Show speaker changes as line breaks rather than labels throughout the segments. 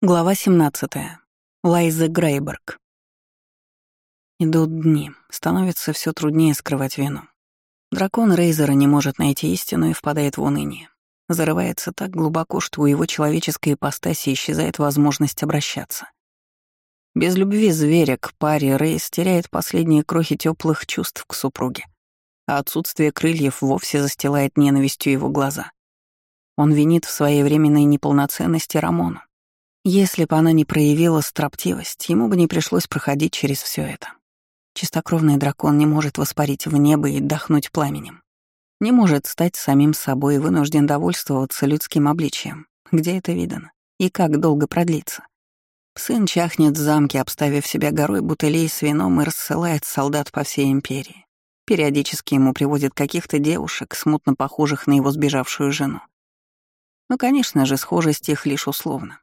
Глава 17. Лайза Грейберг. Идут дни, становится все труднее скрывать вину. Дракон Рейзера не может найти истину и впадает в уныние. Зарывается так глубоко, что у его человеческой ипостаси исчезает возможность обращаться. Без любви зверя к паре Рейз теряет последние крохи теплых чувств к супруге, а отсутствие крыльев вовсе застилает ненавистью его глаза. Он винит в своей временной неполноценности Рамону, если бы она не проявила строптивость, ему бы не пришлось проходить через все это. Чистокровный дракон не может воспарить в небо и дохнуть пламенем. Не может стать самим собой и вынужден довольствоваться людским обличием. Где это видано? И как долго продлится? Сын чахнет в замке, обставив себя горой бутылей с вином и рассылает солдат по всей империи. Периодически ему приводят каких-то девушек, смутно похожих на его сбежавшую жену. Но, конечно же, схожесть их лишь условно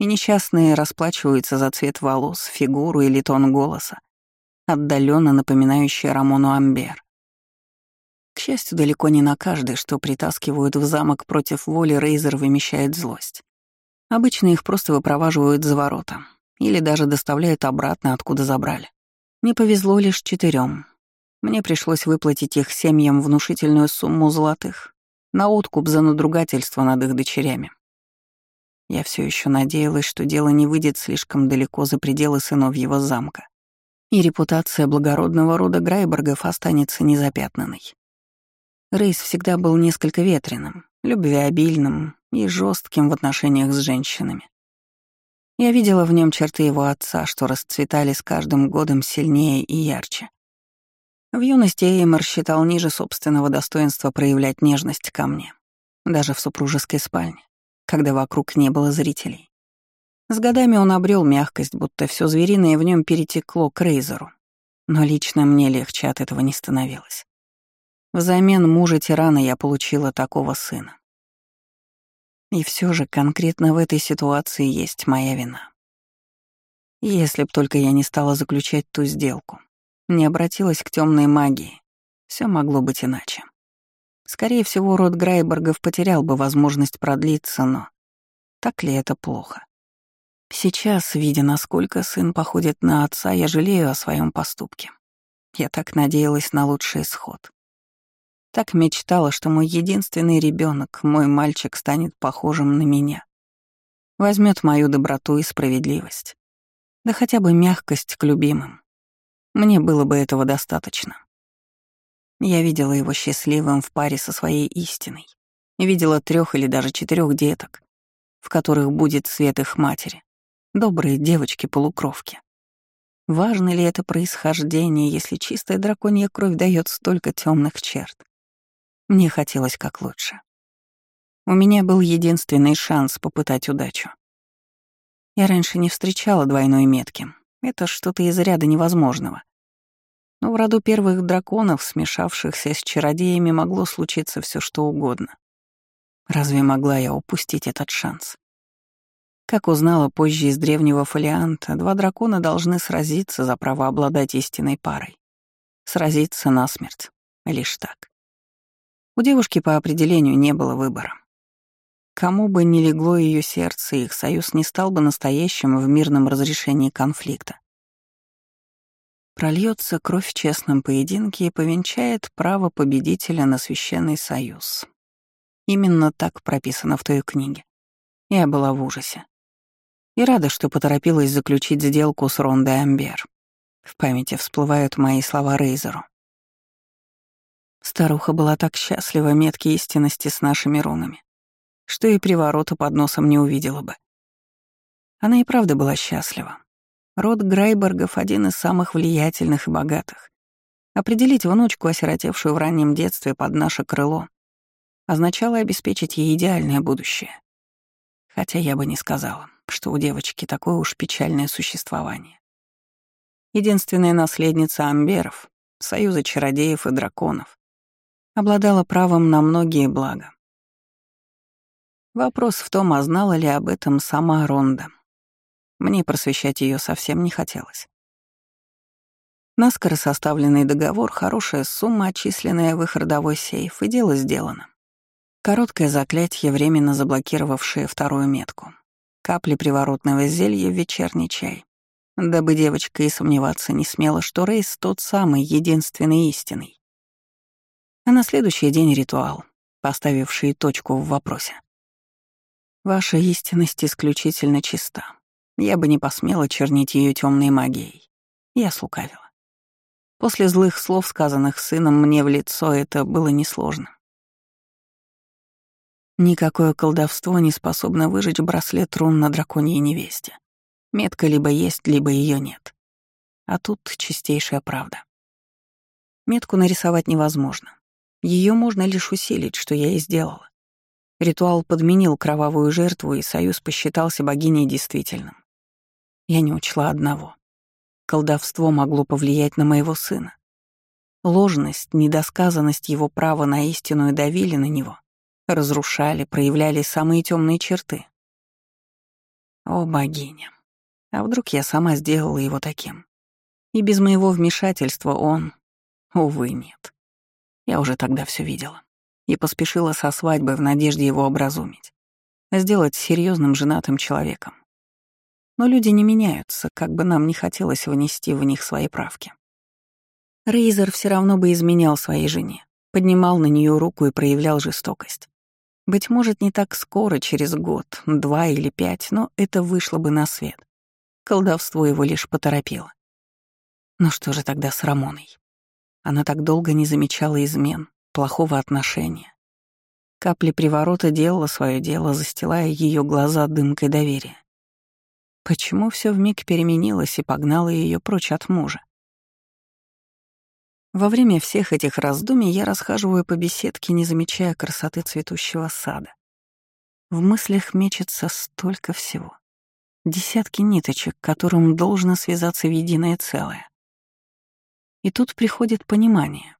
и несчастные расплачиваются за цвет волос, фигуру или тон голоса, отдаленно напоминающий Рамону Амбер. К счастью, далеко не на каждый, что притаскивают в замок против воли, Рейзер вымещает злость. Обычно их просто выпроваживают за ворота или даже доставляют обратно, откуда забрали. Не повезло лишь четырем. Мне пришлось выплатить их семьям внушительную сумму золотых на откуп за надругательство над их дочерями. Я все еще надеялась, что дело не выйдет слишком далеко за пределы сыновьего замка, и репутация благородного рода Грайбергов останется незапятнанной. Рейс всегда был несколько ветреным, любвеобильным и жестким в отношениях с женщинами. Я видела в нем черты его отца, что расцветали с каждым годом сильнее и ярче. В юности Эймор считал ниже собственного достоинства проявлять нежность ко мне, даже в супружеской спальне когда вокруг не было зрителей. С годами он обрел мягкость, будто все звериное в нем перетекло к Рейзеру. Но лично мне легче от этого не становилось. Взамен мужа-тирана я получила такого сына. И все же конкретно в этой ситуации есть моя вина. Если б только я не стала заключать ту сделку, не обратилась к темной магии, все могло быть иначе. Скорее всего, род Грайбергов потерял бы возможность продлиться, но так ли это плохо? Сейчас, видя, насколько сын походит на отца, я жалею о своем поступке. Я так надеялась на лучший исход. Так мечтала, что мой единственный ребенок, мой мальчик, станет похожим на меня. Возьмет мою доброту и справедливость. Да хотя бы мягкость к любимым. Мне было бы этого достаточно. Я видела его счастливым в паре со своей истиной. Видела трех или даже четырех деток, в которых будет свет их матери. Добрые девочки-полукровки. Важно ли это происхождение, если чистая драконья кровь дает столько темных черт? Мне хотелось как лучше. У меня был единственный шанс попытать удачу. Я раньше не встречала двойной метки. Это что-то из ряда невозможного. Но в роду первых драконов, смешавшихся с чародеями, могло случиться все что угодно. Разве могла я упустить этот шанс? Как узнала позже из древнего фолианта, два дракона должны сразиться за право обладать истинной парой. Сразиться насмерть. Лишь так. У девушки по определению не было выбора. Кому бы ни легло ее сердце, их союз не стал бы настоящим в мирном разрешении конфликта. Прольется кровь в честном поединке и повенчает право победителя на священный союз. Именно так прописано в той книге. Я была в ужасе. И рада, что поторопилась заключить сделку с Рондой Амбер. В памяти всплывают мои слова Рейзеру. Старуха была так счастлива метки истинности с нашими рунами, что и приворота под носом не увидела бы. Она и правда была счастлива. Род Грайбергов — один из самых влиятельных и богатых. Определить внучку, осиротевшую в раннем детстве под наше крыло, означало обеспечить ей идеальное будущее. Хотя я бы не сказала, что у девочки такое уж печальное существование. Единственная наследница Амберов, союза чародеев и драконов, обладала правом на многие блага. Вопрос в том, а знала ли об этом сама Ронда. Мне просвещать ее совсем не хотелось. Наскоро составленный договор, хорошая сумма, отчисленная в их родовой сейф, и дело сделано. Короткое заклятие, временно заблокировавшее вторую метку. капли приворотного зелья в вечерний чай, дабы девочка и сомневаться не смела, что Рейс тот самый, единственный истинный. А на следующий день ритуал, поставивший точку в вопросе. Ваша истинность исключительно чиста. Я бы не посмела чернить ее темной магией. Я слукавила. После злых слов, сказанных сыном мне в лицо, это было несложно. Никакое колдовство не способно выжечь браслет рун на драконьей невесте. Метка либо есть, либо ее нет. А тут чистейшая правда. Метку нарисовать невозможно. Ее можно лишь усилить, что я и сделала. Ритуал подменил кровавую жертву, и союз посчитался богиней действительным. Я не учла одного. Колдовство могло повлиять на моего сына. Ложность, недосказанность его права на истину давили на него, разрушали, проявляли самые темные черты. О, богиня! А вдруг я сама сделала его таким? И без моего вмешательства он... Увы, нет. Я уже тогда все видела и поспешила со свадьбы в надежде его образумить, сделать серьезным женатым человеком. Но люди не меняются, как бы нам не хотелось внести в них свои правки. Рейзер все равно бы изменял своей жене, поднимал на нее руку и проявлял жестокость. Быть может, не так скоро, через год, два или пять, но это вышло бы на свет. Колдовство его лишь поторопило. Но что же тогда с Рамоной? Она так долго не замечала измен, плохого отношения. Капли приворота делала свое дело, застилая ее глаза дымкой доверия. Почему все вмиг переменилось и погнало ее прочь от мужа? Во время всех этих раздумий я расхаживаю по беседке, не замечая красоты цветущего сада. В мыслях мечется столько всего. Десятки ниточек, которым должно связаться в единое целое. И тут приходит понимание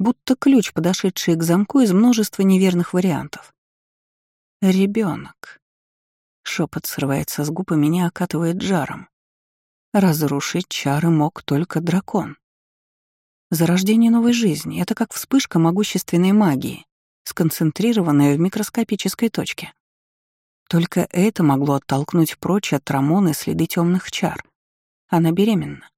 будто ключ, подошедший к замку из множества неверных вариантов. Ребенок. Шепот срывается с губ и меня окатывает жаром. Разрушить чары мог только дракон. Зарождение новой жизни — это как вспышка могущественной магии, сконцентрированная в микроскопической точке. Только это могло оттолкнуть прочь от Рамоны следы темных чар. Она беременна.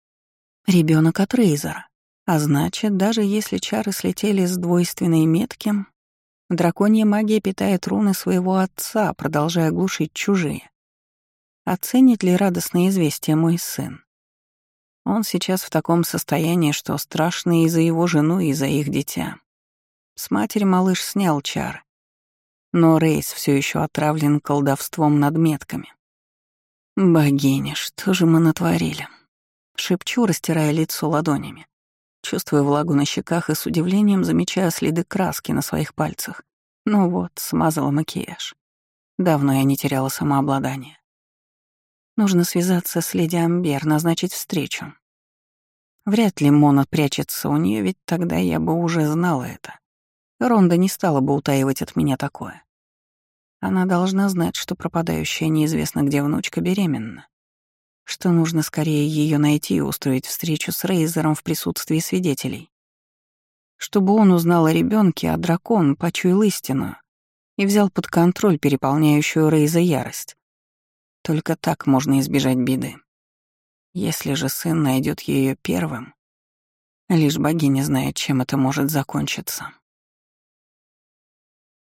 Ребенок от Рейзера. А значит, даже если чары слетели с двойственной метки, драконья магия питает руны своего отца, продолжая глушить чужие. Оценит ли радостное известие мой сын? Он сейчас в таком состоянии, что страшно и за его жену, и за их дитя. С матери малыш снял чары. Но Рейс все еще отравлен колдовством над метками. «Богиня, что же мы натворили?» Шепчу, растирая лицо ладонями. Чувствую влагу на щеках и с удивлением замечаю следы краски на своих пальцах. Ну вот, смазала макияж. Давно я не теряла самообладание. Нужно связаться с леди Амбер, назначить встречу. Вряд ли Мона прячется у нее, ведь тогда я бы уже знала это. Ронда не стала бы утаивать от меня такое. Она должна знать, что пропадающая неизвестно где внучка беременна что нужно скорее ее найти и устроить встречу с Рейзером в присутствии свидетелей. Чтобы он узнал о ребенке, а дракон почуял истину и взял под контроль переполняющую Рейза ярость. Только так можно избежать беды. Если же сын найдет ее первым, лишь богиня знает, чем это может закончиться.